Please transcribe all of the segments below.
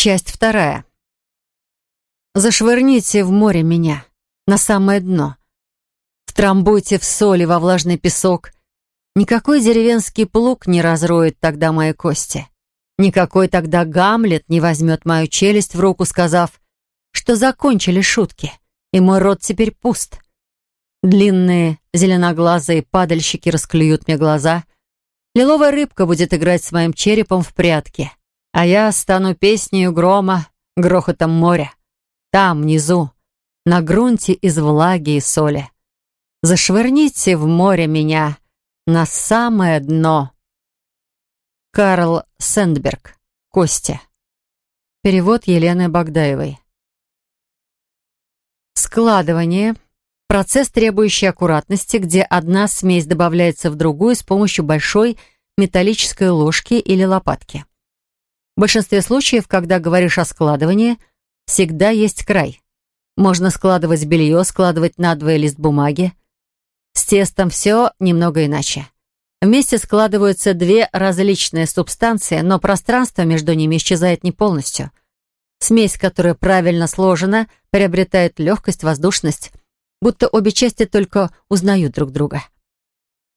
Часть вторая. Зашвырните в море меня, на самое дно. Втрамбуйте в соли во влажный песок. Никакой деревенский плуг не разроет тогда мои кости. Никакой тогда Гамлет не возьмет мою челюсть в руку, сказав, что закончили шутки, и мой рот теперь пуст. Длинные зеленоглазые падальщики расклюют мне глаза. Лиловая рыбка будет играть с моим черепом в прятки. А я стану песнею грома, грохотом моря. Там, внизу, на грунте из влаги и соли. Зашвырните в море меня на самое дно. Карл Сендберг. Костя. Перевод Елены Богдаевой. Складывание. Процесс, требующий аккуратности, где одна смесь добавляется в другую с помощью большой металлической ложки или лопатки. В большинстве случаев, когда говоришь о складывании, всегда есть край. Можно складывать белье, складывать надвое лист бумаги. С тестом все немного иначе. Вместе складываются две различные субстанции, но пространство между ними исчезает не полностью. Смесь, которая правильно сложена, приобретает легкость, воздушность, будто обе части только узнают друг друга.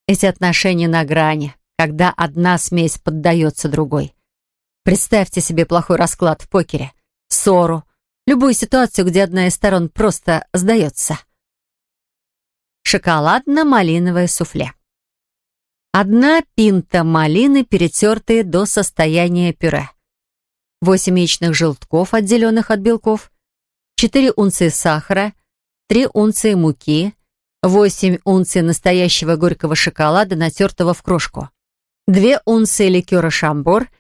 Эти отношения на грани, когда одна смесь поддается другой – Представьте себе плохой расклад в покере, ссору, любую ситуацию, где одна из сторон просто сдается. Шоколадно-малиновое суфле. Одна пинта малины, перетертые до состояния пюре. Восемь яичных желтков, отделенных от белков, Четыре унции сахара, три унции муки, восемь унций настоящего горького шоколада, натертого в крошку, Две унции ликера «Шамбор»,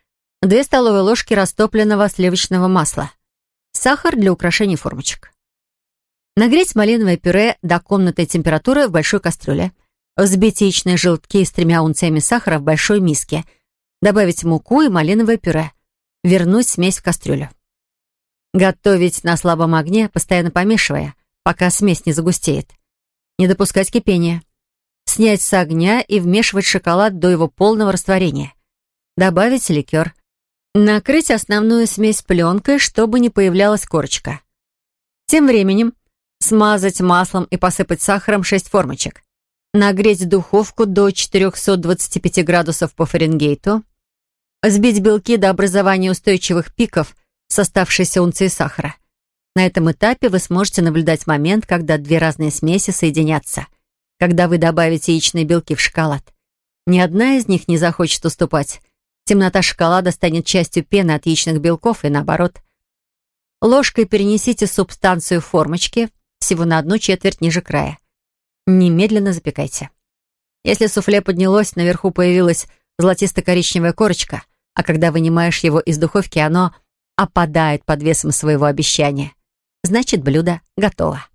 Две столовые ложки растопленного сливочного масла, сахар для украшения формочек. Нагреть малиновое пюре до комнатной температуры в большой кастрюле. Взбить яичные желтки с тремя унциями сахара в большой миске. Добавить муку и малиновое пюре. Вернуть смесь в кастрюлю. Готовить на слабом огне, постоянно помешивая, пока смесь не загустеет. Не допускать кипения. Снять с огня и вмешивать шоколад до его полного растворения. Добавить ликер. Накрыть основную смесь пленкой, чтобы не появлялась корочка. Тем временем смазать маслом и посыпать сахаром 6 формочек. Нагреть духовку до 425 градусов по Фаренгейту. Сбить белки до образования устойчивых пиков с оставшейся унцией сахара. На этом этапе вы сможете наблюдать момент, когда две разные смеси соединятся, когда вы добавите яичные белки в шоколад. Ни одна из них не захочет уступать, темнота шоколада станет частью пены от яичных белков и наоборот. Ложкой перенесите субстанцию в формочки всего на одну четверть ниже края. Немедленно запекайте. Если суфле поднялось, наверху появилась золотисто-коричневая корочка, а когда вынимаешь его из духовки, оно опадает под весом своего обещания. Значит, блюдо готово.